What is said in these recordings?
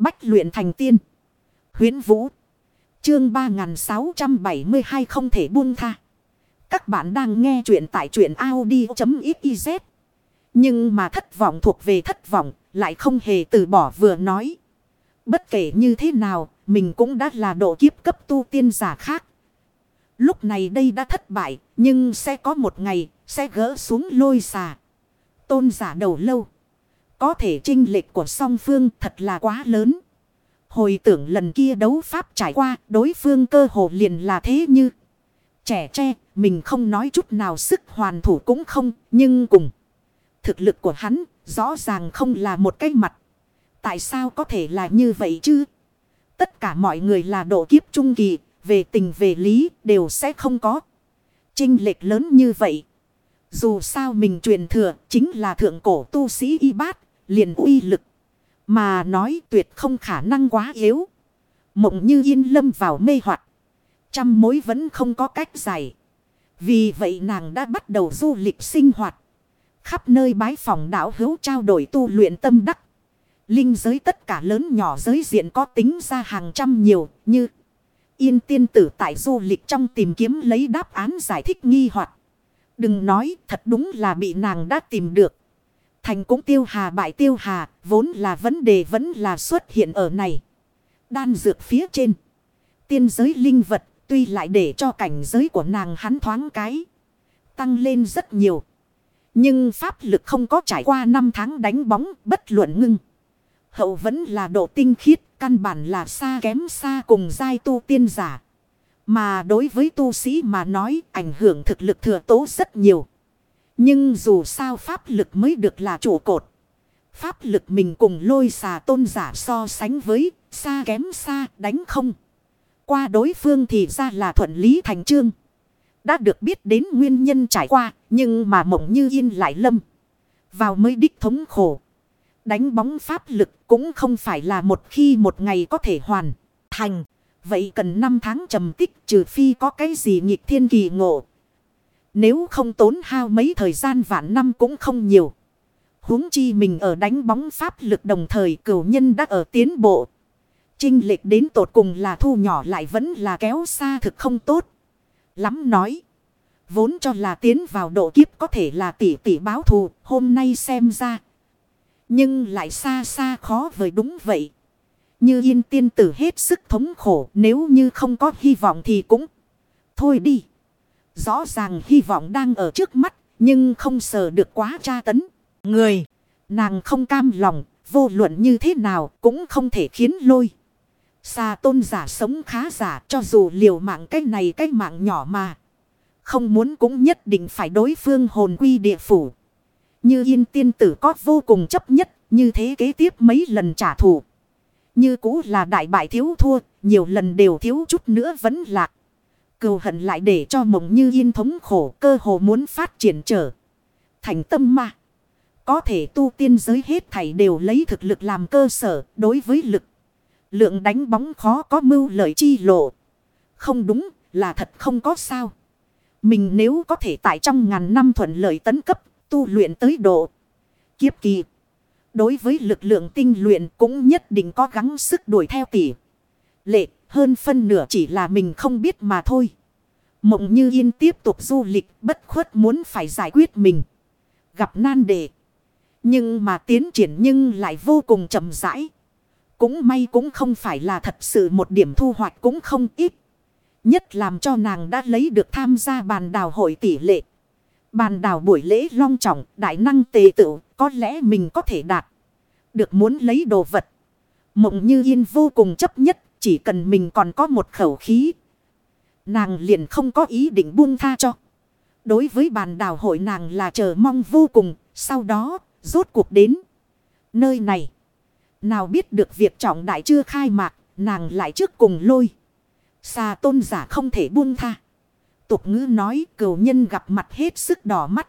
Bách luyện thành tiên. Huyến Vũ. Chương 3672 không thể buông tha. Các bạn đang nghe truyện tại truyện Audi.xyz. Nhưng mà thất vọng thuộc về thất vọng, lại không hề từ bỏ vừa nói. Bất kể như thế nào, mình cũng đã là độ kiếp cấp tu tiên giả khác. Lúc này đây đã thất bại, nhưng sẽ có một ngày, sẽ gỡ xuống lôi xà. Tôn giả đầu lâu. Có thể trinh lệch của song phương thật là quá lớn. Hồi tưởng lần kia đấu pháp trải qua, đối phương cơ hồ liền là thế như. Trẻ tre, mình không nói chút nào sức hoàn thủ cũng không, nhưng cùng. Thực lực của hắn, rõ ràng không là một cái mặt. Tại sao có thể là như vậy chứ? Tất cả mọi người là độ kiếp trung kỳ, về tình về lý, đều sẽ không có. Trinh lệch lớn như vậy. Dù sao mình truyền thừa, chính là thượng cổ tu sĩ y bát, liền uy lực. Mà nói tuyệt không khả năng quá yếu. Mộng như yên lâm vào mê hoặc Trăm mối vẫn không có cách giải. Vì vậy nàng đã bắt đầu du lịch sinh hoạt. Khắp nơi bái phòng đảo hữu trao đổi tu luyện tâm đắc. Linh giới tất cả lớn nhỏ giới diện có tính ra hàng trăm nhiều như. Yên tiên tử tại du lịch trong tìm kiếm lấy đáp án giải thích nghi hoặc Đừng nói thật đúng là bị nàng đã tìm được. Thành cũng tiêu hà bại tiêu hà, vốn là vấn đề vẫn là xuất hiện ở này. Đan dược phía trên. Tiên giới linh vật, tuy lại để cho cảnh giới của nàng hắn thoáng cái. Tăng lên rất nhiều. Nhưng pháp lực không có trải qua năm tháng đánh bóng, bất luận ngưng. Hậu vẫn là độ tinh khiết, căn bản là xa kém xa cùng giai tu tiên giả. Mà đối với tu sĩ mà nói ảnh hưởng thực lực thừa tố rất nhiều. Nhưng dù sao pháp lực mới được là trụ cột. Pháp lực mình cùng lôi xà tôn giả so sánh với, xa kém xa đánh không. Qua đối phương thì ra là thuận lý thành trương. Đã được biết đến nguyên nhân trải qua, nhưng mà mộng như yên lại lâm. Vào mới đích thống khổ. Đánh bóng pháp lực cũng không phải là một khi một ngày có thể hoàn thành. Vậy cần 5 tháng trầm tích trừ phi có cái gì nghịch thiên kỳ ngộ. Nếu không tốn hao mấy thời gian vạn năm cũng không nhiều. huống chi mình ở đánh bóng pháp lực đồng thời cửu nhân đã ở tiến bộ. Trinh lệch đến tột cùng là thu nhỏ lại vẫn là kéo xa thực không tốt. Lắm nói. Vốn cho là tiến vào độ kiếp có thể là tỷ tỷ báo thù. Hôm nay xem ra. Nhưng lại xa xa khó vời đúng vậy. Như yên tiên tử hết sức thống khổ. Nếu như không có hy vọng thì cũng. Thôi đi. Rõ ràng hy vọng đang ở trước mắt. Nhưng không sờ được quá tra tấn. Người. Nàng không cam lòng. Vô luận như thế nào cũng không thể khiến lôi. Xa tôn giả sống khá giả cho dù liều mạng cái này cái mạng nhỏ mà. Không muốn cũng nhất định phải đối phương hồn quy địa phủ. Như yên tiên tử có vô cùng chấp nhất như thế kế tiếp mấy lần trả thù. Như cũ là đại bại thiếu thua, nhiều lần đều thiếu chút nữa vẫn lạc. Cầu hận lại để cho mộng như yên thống khổ cơ hồ muốn phát triển trở. Thành tâm mà. Có thể tu tiên giới hết thảy đều lấy thực lực làm cơ sở đối với lực. Lượng đánh bóng khó có mưu lợi chi lộ. Không đúng, là thật không có sao. Mình nếu có thể tại trong ngàn năm thuận lợi tấn cấp, tu luyện tới độ kiếp kỳ. Đối với lực lượng tinh luyện cũng nhất định có gắng sức đuổi theo tỷ. Lệ hơn phân nửa chỉ là mình không biết mà thôi. Mộng như yên tiếp tục du lịch bất khuất muốn phải giải quyết mình. Gặp nan đề. Nhưng mà tiến triển nhưng lại vô cùng chậm rãi. Cũng may cũng không phải là thật sự một điểm thu hoạch cũng không ít. Nhất làm cho nàng đã lấy được tham gia bàn đào hội tỷ lệ. Bàn đào buổi lễ long trọng, đại năng tề tự, có lẽ mình có thể đạt. Được muốn lấy đồ vật. Mộng như yên vô cùng chấp nhất, chỉ cần mình còn có một khẩu khí. Nàng liền không có ý định buông tha cho. Đối với bàn đào hội nàng là chờ mong vô cùng, sau đó, rốt cuộc đến. Nơi này, nào biết được việc trọng đại chưa khai mạc, nàng lại trước cùng lôi. Xà tôn giả không thể buông tha. Tục ngữ nói cửu nhân gặp mặt hết sức đỏ mắt.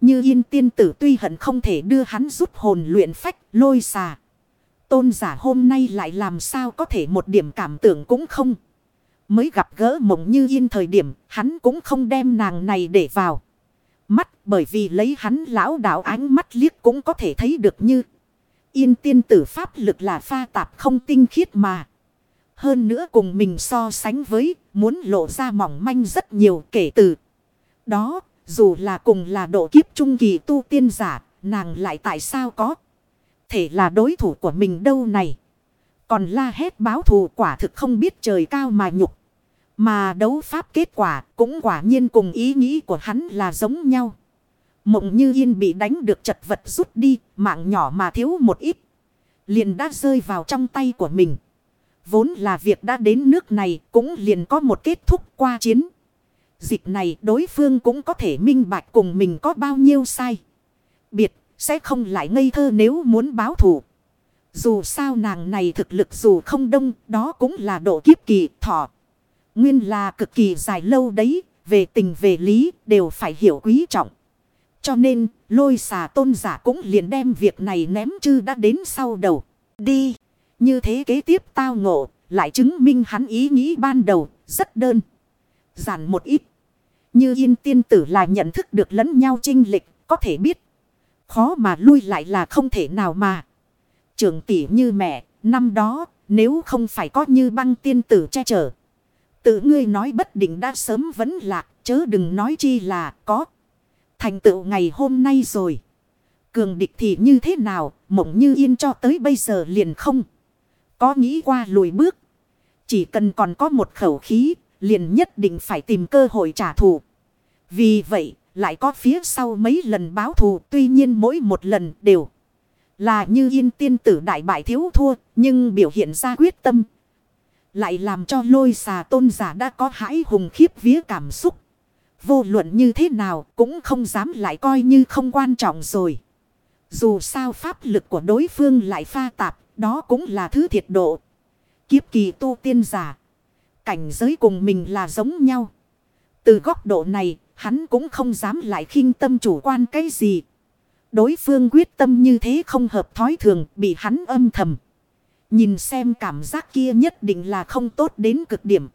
Như yên tiên tử tuy hận không thể đưa hắn rút hồn luyện phách lôi xà. Tôn giả hôm nay lại làm sao có thể một điểm cảm tưởng cũng không. Mới gặp gỡ mộng như yên thời điểm, hắn cũng không đem nàng này để vào. Mắt, bởi vì lấy hắn lão đạo ánh mắt liếc cũng có thể thấy được như. Yên tiên tử pháp lực là pha tạp không tinh khiết mà. Hơn nữa cùng mình so sánh với, muốn lộ ra mỏng manh rất nhiều kể từ. Đó, dù là cùng là độ kiếp trung kỳ tu tiên giả, nàng lại tại sao có. Thể là đối thủ của mình đâu này. Còn la hét báo thù quả thực không biết trời cao mà nhục. Mà đấu pháp kết quả cũng quả nhiên cùng ý nghĩ của hắn là giống nhau. Mộng như yên bị đánh được chật vật rút đi, mạng nhỏ mà thiếu một ít. Liền đã rơi vào trong tay của mình. Vốn là việc đã đến nước này cũng liền có một kết thúc qua chiến. Dịch này đối phương cũng có thể minh bạch cùng mình có bao nhiêu sai. Biệt sẽ không lại ngây thơ nếu muốn báo thù. Dù sao nàng này thực lực dù không đông đó cũng là độ kiếp kỳ thọ. Nguyên là cực kỳ dài lâu đấy, về tình về lý đều phải hiểu quý trọng. Cho nên, lôi xà tôn giả cũng liền đem việc này ném chư đã đến sau đầu. Đi, như thế kế tiếp tao ngộ, lại chứng minh hắn ý nghĩ ban đầu, rất đơn. Giản một ít. Như yên tiên tử là nhận thức được lẫn nhau trinh lịch, có thể biết. Khó mà lui lại là không thể nào mà. trường tỷ như mẹ, năm đó, nếu không phải có như băng tiên tử che chở. Tự ngươi nói bất định đã sớm vẫn lạc, chớ đừng nói chi là có. Thành tựu ngày hôm nay rồi. Cường địch thì như thế nào, mộng như yên cho tới bây giờ liền không. Có nghĩ qua lùi bước. Chỉ cần còn có một khẩu khí, liền nhất định phải tìm cơ hội trả thù. Vì vậy, lại có phía sau mấy lần báo thù, tuy nhiên mỗi một lần đều là như yên tiên tử đại bại thiếu thua, nhưng biểu hiện ra quyết tâm, lại làm cho lôi xà tôn giả đã có hãi hùng khiếp vía cảm xúc. Vô luận như thế nào cũng không dám lại coi như không quan trọng rồi. Dù sao pháp lực của đối phương lại pha tạp, đó cũng là thứ thiệt độ. Kiếp kỳ tu tiên giả. Cảnh giới cùng mình là giống nhau. Từ góc độ này, hắn cũng không dám lại khinh tâm chủ quan cái gì. Đối phương quyết tâm như thế không hợp thói thường, bị hắn âm thầm. Nhìn xem cảm giác kia nhất định là không tốt đến cực điểm.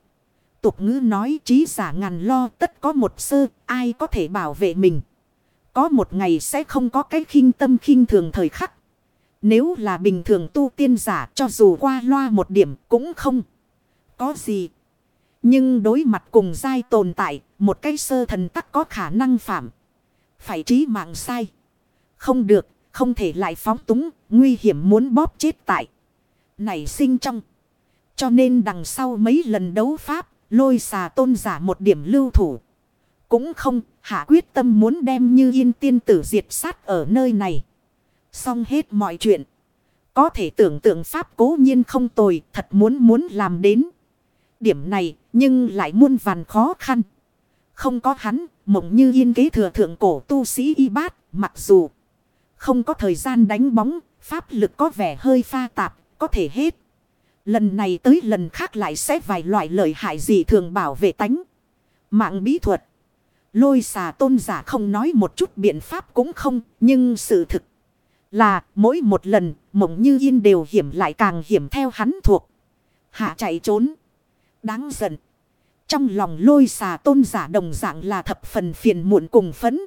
Tục ngữ nói trí giả ngàn lo tất có một sơ, ai có thể bảo vệ mình. Có một ngày sẽ không có cái khinh tâm khinh thường thời khắc. Nếu là bình thường tu tiên giả cho dù qua loa một điểm cũng không có gì. Nhưng đối mặt cùng dai tồn tại, một cái sơ thần tắc có khả năng phạm. Phải trí mạng sai. Không được, không thể lại phóng túng, nguy hiểm muốn bóp chết tại nảy sinh trong. Cho nên đằng sau mấy lần đấu pháp, lôi xà tôn giả một điểm lưu thủ. Cũng không, hạ quyết tâm muốn đem như yên tiên tử diệt sát ở nơi này. Xong hết mọi chuyện. Có thể tưởng tượng pháp cố nhiên không tồi, thật muốn muốn làm đến. Điểm này, nhưng lại muôn vàn khó khăn. Không có hắn, mộng như yên kế thừa thượng cổ tu sĩ y bát, mặc dù không có thời gian đánh bóng, pháp lực có vẻ hơi pha tạp, có thể hết. Lần này tới lần khác lại sẽ vài loại lợi hại gì thường bảo vệ tánh. Mạng bí thuật. Lôi xà tôn giả không nói một chút biện pháp cũng không. Nhưng sự thực là mỗi một lần mộng như yên đều hiểm lại càng hiểm theo hắn thuộc. Hạ chạy trốn. Đáng giận. Trong lòng lôi xà tôn giả đồng dạng là thập phần phiền muộn cùng phấn.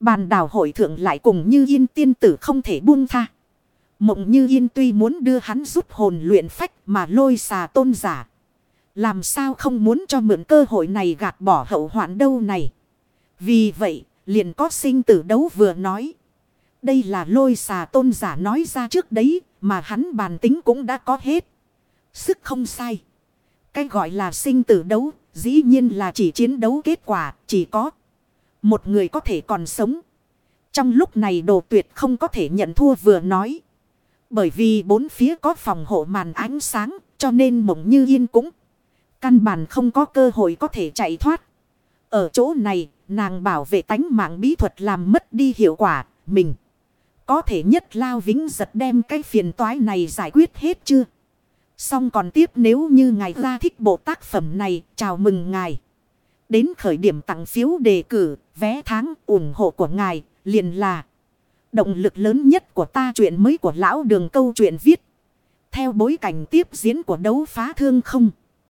Bàn đảo hội thượng lại cùng như yên tiên tử không thể buông tha. Mộng như yên tuy muốn đưa hắn giúp hồn luyện phách mà lôi xà tôn giả. Làm sao không muốn cho mượn cơ hội này gạt bỏ hậu hoạn đâu này. Vì vậy, liền có sinh tử đấu vừa nói. Đây là lôi xà tôn giả nói ra trước đấy, mà hắn bàn tính cũng đã có hết. Sức không sai. Cái gọi là sinh tử đấu, dĩ nhiên là chỉ chiến đấu kết quả, chỉ có một người có thể còn sống. Trong lúc này đồ tuyệt không có thể nhận thua vừa nói. Bởi vì bốn phía có phòng hộ màn ánh sáng, cho nên mộng như yên cũng căn bản không có cơ hội có thể chạy thoát. Ở chỗ này, nàng bảo vệ tánh mạng bí thuật làm mất đi hiệu quả, mình. Có thể nhất lao vĩnh giật đem cái phiền toái này giải quyết hết chưa? Xong còn tiếp nếu như ngài ra thích bộ tác phẩm này, chào mừng ngài. Đến khởi điểm tặng phiếu đề cử, vé tháng ủng hộ của ngài, liền là động lực lớn nhất của ta chuyện mới của lão đường câu chuyện viết. Theo bối cảnh tiếp diễn của đấu phá thương không.